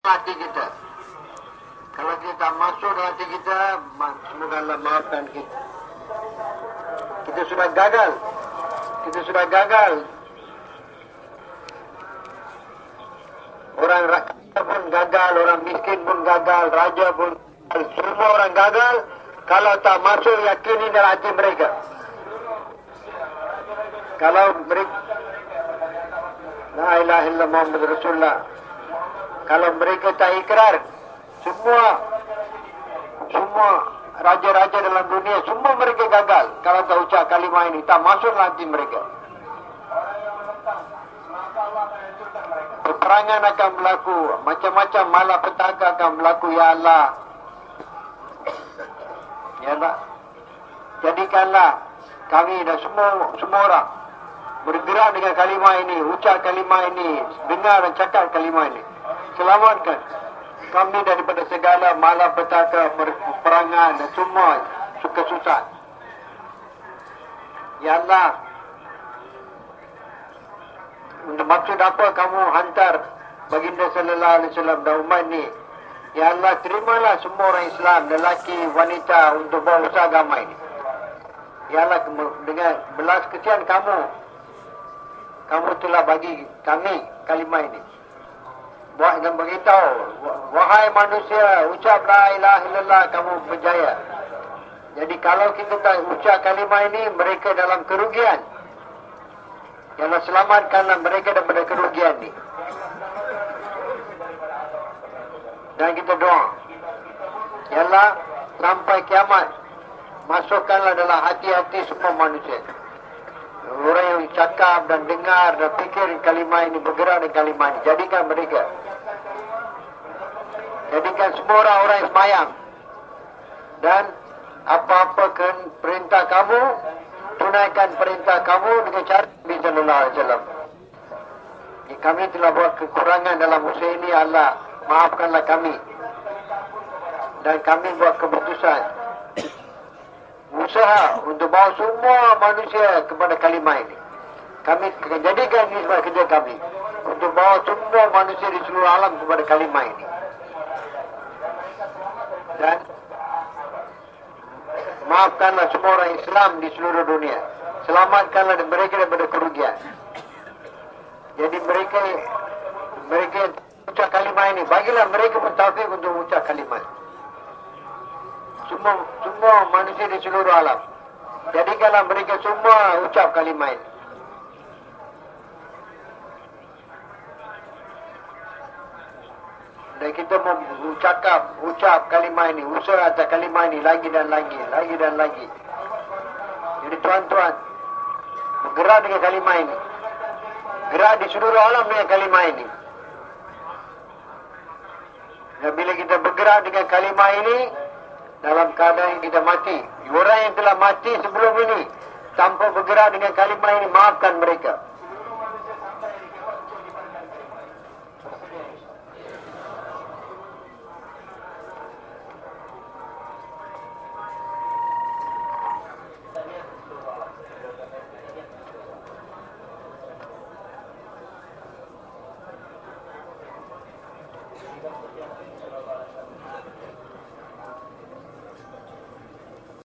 hati kita. Kalau kita masuk dalam hati kita, semoga Allah maafkan kita. Kita sudah gagal. Kita sudah gagal. Orang rakyat pun gagal, orang miskin pun gagal, raja pun gagal. Semua orang gagal kalau tak masuk yakini dalam hati mereka. Kalau mereka La ilaha illallah Muhammad Rasulullah kalau mereka tak ikrar semua semua raja-raja dalam dunia semua mereka gagal. Kalau tak ucap kalimah ini tak masuk hati mereka. Peperangan akan berlaku. Macam-macam malapetaka akan berlaku. Ya Allah. Ya Allah. Jadikanlah kami dan semua semua orang bergerak dengan kalimah ini, ucap kalimah ini, dengar dan cakap kalimah ini. Selamatkan kami daripada segala malapetaka, perangan dan semua suka susah. Ya Allah, untuk maksud apa kamu hantar baginda sallallahu alaihi wasallam dan umat ini? Ya Allah, terimalah semua orang Islam, lelaki, wanita untuk bawa usaha agama ini. Ya Allah, dengan belas kesian kamu kamu telah bagi kami kalimah ini. Buat dan beritahu, wahai manusia, ucap la ilaha illallah kamu berjaya. Jadi kalau kita tak ucap kalimah ini, mereka dalam kerugian. Jangan selamatkanlah mereka daripada kerugian ini. Dan kita doa. Yalah, sampai kiamat, masukkanlah dalam hati-hati semua manusia. Orang yang cakap dan dengar dan fikir kalimah ini bergerak dengan kalimah ini. Jadikan mereka. Jadikan semua orang-orang yang semayang. Dan apa-apa perintah kamu, tunaikan perintah kamu dengan cara Nabi Sallallahu Alaihi Wasallam. Kami telah buat kekurangan dalam usaha ini, Allah maafkanlah kami. Dan kami buat keputusan usaha untuk bawa semua manusia kepada kalimah ini. Kami jadikan ini sebagai kerja kami. Untuk bawa semua manusia di seluruh alam kepada kalimah ini. Dan maafkanlah semua orang Islam di seluruh dunia. Selamatkanlah mereka daripada kerugian. Jadi mereka mereka ucap kalimah ini. Bagilah mereka pun taufik untuk ucap kalimah ini semua semua manusia di seluruh alam. Jadi kalau mereka semua ucap kalimah ini. Dan kita mengucapkan ucap kalimah ini, usaha atas kalimah ini lagi dan lagi, lagi dan lagi. Jadi tuan-tuan, bergerak dengan kalimah ini. Gerak di seluruh alam dengan kalimah ini. Dan bila kita bergerak dengan kalimah ini, dalam keadaan kita mati. Orang yang telah mati sebelum ini tanpa bergerak dengan kalimah ini maafkan mereka.